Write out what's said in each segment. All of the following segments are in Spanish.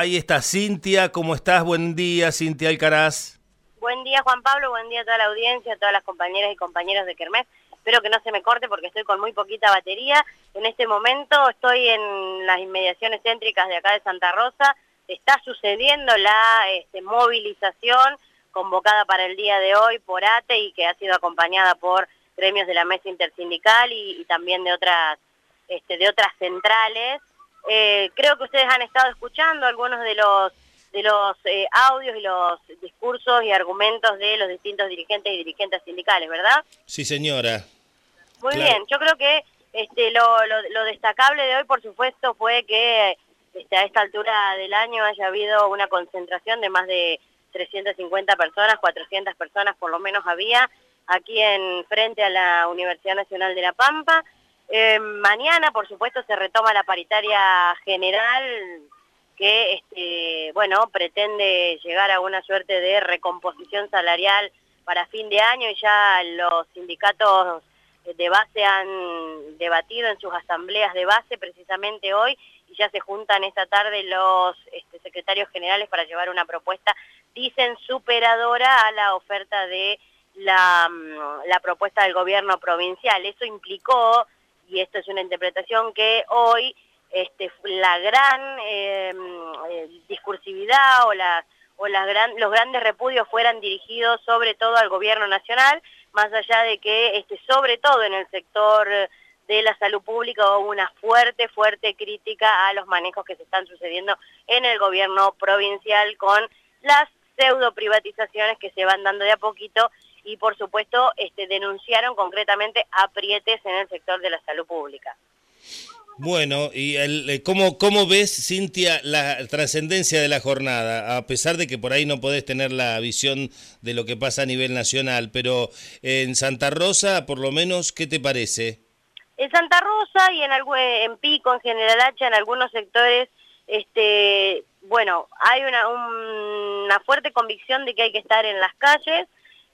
Ahí está Cintia, ¿cómo estás? Buen día, Cintia Alcaraz. Buen día, Juan Pablo, buen día a toda la audiencia, a todas las compañeras y compañeros de Kermés. Espero que no se me corte porque estoy con muy poquita batería. En este momento estoy en las inmediaciones céntricas de acá de Santa Rosa. Está sucediendo la este, movilización convocada para el día de hoy por ATE y que ha sido acompañada por gremios de la mesa intersindical y, también de otras, este, de otras centrales. Eh, creo que ustedes han estado escuchando algunos de los de los eh, audios y los discursos y argumentos de los distintos dirigentes y dirigentes sindicales, ¿verdad? Sí, señora. Muy bien, yo creo que este, lo, lo, destacable de hoy, por supuesto, fue que este, a esta altura del año haya habido una concentración de más de 350 personas, 400 personas por lo menos había, aquí en frente a la Universidad Nacional de La Pampa. Eh, mañana, por supuesto, se retoma la paritaria general que, este, bueno, pretende llegar a una suerte de recomposición salarial para fin de año y ya los sindicatos de base han debatido en sus asambleas de base precisamente hoy y ya se juntan esta tarde los este, secretarios generales para llevar una propuesta, dicen superadora a la oferta de la, mm, la propuesta del gobierno provincial. Eso implicó, y esto es una interpretación, que hoy este, la gran em, discursividad o, la, o las los grandes repudios fueran dirigidos sobre todo al gobierno nacional, más allá de que este, sobre todo en el sector de la salud pública hubo una fuerte, fuerte crítica a los manejos que se están sucediendo en el gobierno provincial con las pseudo privatizaciones que se van dando de a poquito y por supuesto este, denunciaron concretamente aprietes en el sector de la salud pública. Bueno, ¿y el, eh, ¿cómo, cómo ves, Cintia, la trascendencia de la jornada? A pesar de que por ahí no podés tener la visión de lo que pasa a nivel nacional, pero en Santa Rosa, por lo menos, ¿qué te parece? En Santa Rosa y en, en Pico, en General Hacha, en algunos sectores, este, bueno, hay una, una fuerte convicción de que hay que estar en las calles,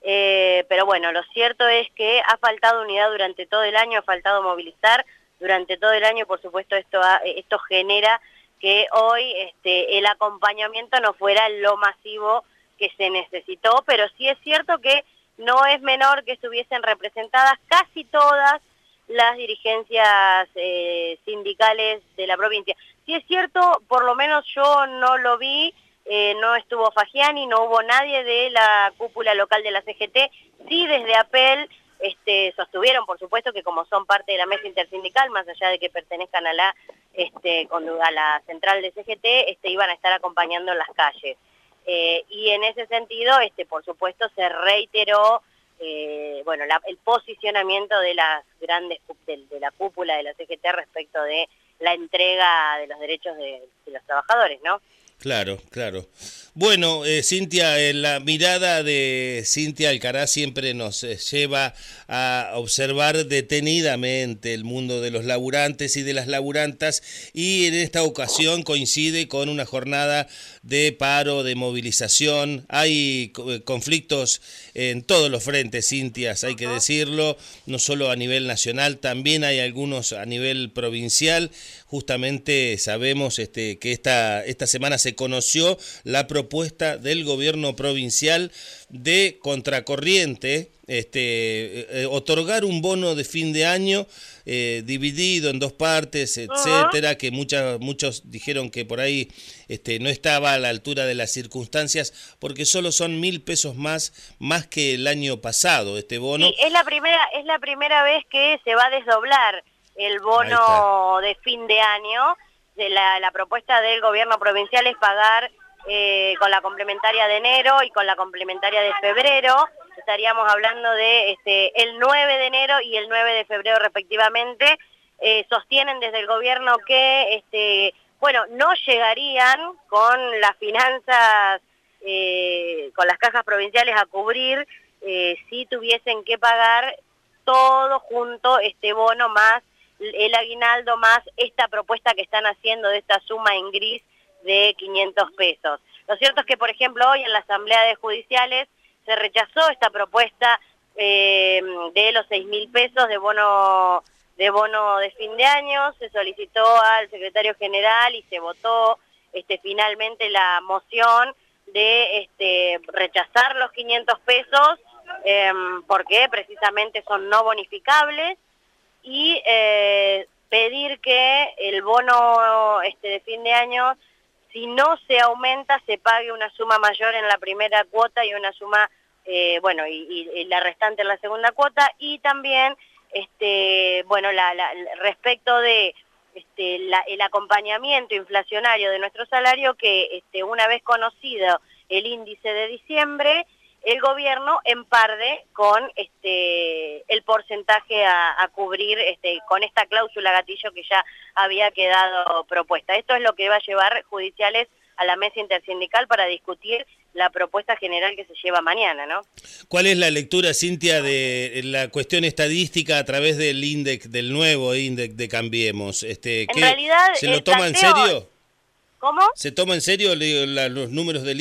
eh, pero bueno, lo cierto es que ha faltado unidad durante todo el año, ha faltado movilizar, durante todo el año, por supuesto, esto, esto genera que hoy este, el acompañamiento no fuera lo masivo que se necesitó, pero sí es cierto que no es menor que estuviesen representadas casi todas las dirigencias eh, sindicales de la provincia. Sí es cierto, por lo menos yo no lo vi, eh, no estuvo Fagiani, no hubo nadie de la cúpula local de la CGT, sí desde APEL este, sostuvieron, por supuesto, que como son parte de la mesa intersindical, más allá de que pertenezcan a la, este, a la central de CGT, este, iban a estar acompañando en las calles. Eh, y en ese sentido, por supuesto, se reiteró eh, bueno, el posicionamiento de las grandes de, la cúpula de la CGT respecto de la entrega de los derechos de, de los trabajadores, ¿no? Claro, claro. Bueno, eh, Cintia, eh, la mirada de Cintia Alcaraz siempre nos eh, lleva a observar detenidamente el mundo de los laburantes y de las laburantas y en esta ocasión coincide con una jornada de paro, de movilización. Hay conflictos en todos los frentes, Cintia, hay que decirlo, no solo a nivel nacional, también hay algunos a nivel provincial. Justamente sabemos este, que esta, esta semana se conoció la propuesta del gobierno provincial de contracorriente, este, eh, eh, otorgar un bono de fin de año eh, dividido en dos partes, etcétera, que muchas, muchos dijeron que por ahí este, no estaba a la altura de las circunstancias, porque solo son mil pesos más, más que el año pasado este bono. es la primera, es la primera vez que se va a desdoblar el bono de fin de año. De la, propuesta del gobierno provincial es pagar eh, con la complementaria de enero y con la complementaria de febrero. Estaríamos hablando de este, el 9 de enero y el 9 de febrero respectivamente. Eh, sostienen desde el gobierno que, este, bueno, no llegarían con las finanzas, eh, con las cajas provinciales a cubrir si tuviesen que pagar todo junto este bono más el aguinaldo más esta propuesta que están haciendo de esta suma en gris de 500 pesos. Lo cierto es que, por ejemplo, hoy en la Asamblea de Judiciales se rechazó esta propuesta eh, de los 6 mil pesos de bono, de bono de fin de año, se solicitó al secretario general y se votó este, finalmente la moción de este, rechazar los 500 pesos em, porque precisamente son no bonificables y eh, pedir que el bono este, de fin de año, si no se aumenta, se pague una suma mayor en la primera cuota y una suma, eh, bueno, y, la restante en la segunda cuota, y también, este, bueno, respecto de este, el acompañamiento inflacionario de nuestro salario, que este, una vez conocido el índice de diciembre, el gobierno emparde con este, el porcentaje a, cubrir este, con esta cláusula gatillo que ya había quedado propuesta. Esto es lo que va a llevar judiciales a la mesa intersindical para discutir la propuesta general que se lleva mañana, ¿no? ¿Cuál es la lectura, Cintia, de la cuestión estadística a través del índice, del nuevo índice de Cambiemos? Este, en realidad, ¿Se lo toma en serio? ¿Cómo? ¿Se toma en serio los números del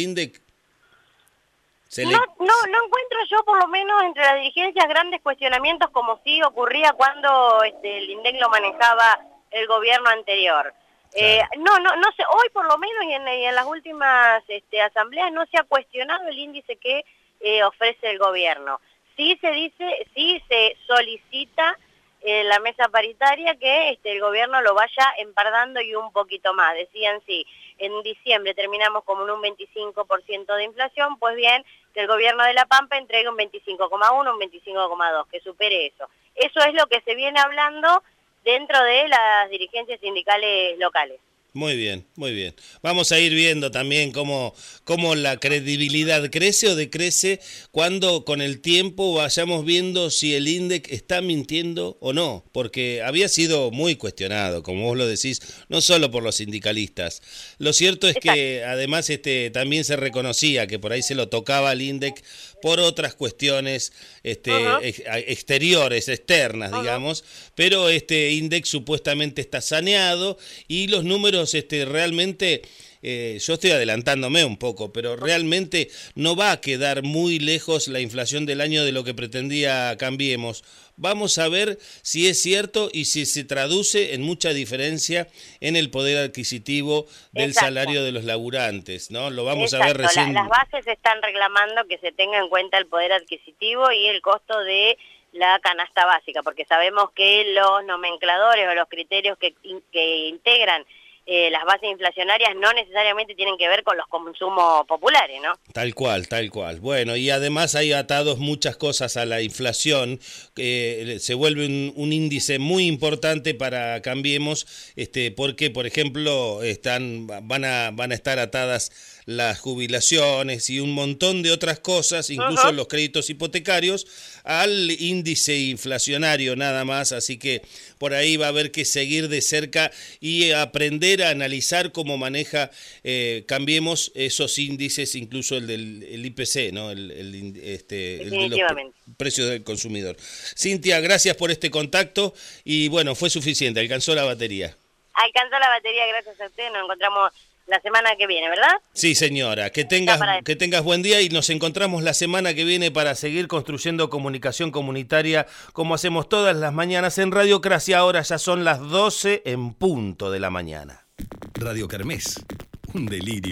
No, no, no encuentro yo por lo menos entre las dirigencias grandes cuestionamientos como sí ocurría cuando este, el INDEC lo manejaba el gobierno anterior. Eh, no, no, no sé, hoy por lo menos y en, las últimas este, asambleas no se ha cuestionado el índice que eh, ofrece el gobierno. Sí se dice, sí se solicita en la mesa paritaria que este, el gobierno lo vaya empardando y un poquito más. Decían, sí, en diciembre terminamos como en un 25% de inflación, pues bien, que el gobierno de La Pampa entregue un 25,1, un 25,2, que supere eso. Eso es lo que se viene hablando dentro de las dirigencias sindicales locales. Muy bien, muy bien. Vamos a ir viendo también cómo, cómo la credibilidad crece o decrece cuando con el tiempo vayamos viendo si el INDEC está mintiendo o no, porque había sido muy cuestionado, como vos lo decís, no solo por los sindicalistas. Lo cierto es que además este, también se reconocía que por ahí se lo tocaba al INDEC por otras cuestiones este, exteriores, externas, digamos, pero este INDEC supuestamente está saneado y los números este, realmente... Eh, yo estoy adelantándome un poco, pero realmente no va a quedar muy lejos la inflación del año de lo que pretendía Cambiemos. Vamos a ver si es cierto y si se traduce en mucha diferencia en el poder adquisitivo del salario de los laburantes, ¿no? Lo vamos a ver recién. las bases están reclamando que se tenga en cuenta el poder adquisitivo y el costo de la canasta básica, porque sabemos que los nomencladores o los criterios que, que integran eh, las bases inflacionarias no necesariamente tienen que ver con los consumos populares, ¿no? Tal cual, tal cual. Bueno, y además hay atados muchas cosas a la inflación, que se vuelve un, índice muy importante para Cambiemos, este, porque, por ejemplo, están, van, a, van a estar atadas las jubilaciones y un montón de otras cosas, incluso los créditos hipotecarios, al índice inflacionario nada más, así que por ahí va a haber que seguir de cerca y aprender a analizar cómo maneja, eh, cambiemos esos índices, incluso el del IPC, ¿no? El, este, de los precios del consumidor. Cintia, gracias por este contacto y bueno, fue suficiente, alcanzó la batería. Alcanzó la batería, gracias a usted, nos encontramos la semana que viene, ¿verdad? Sí, señora. Que tengas, que tengas buen día y nos encontramos la semana que viene para seguir construyendo comunicación comunitaria como hacemos todas las mañanas en Radiocracia. Ahora ya son las 12 en punto de la mañana. Radio Kermés, un delirio.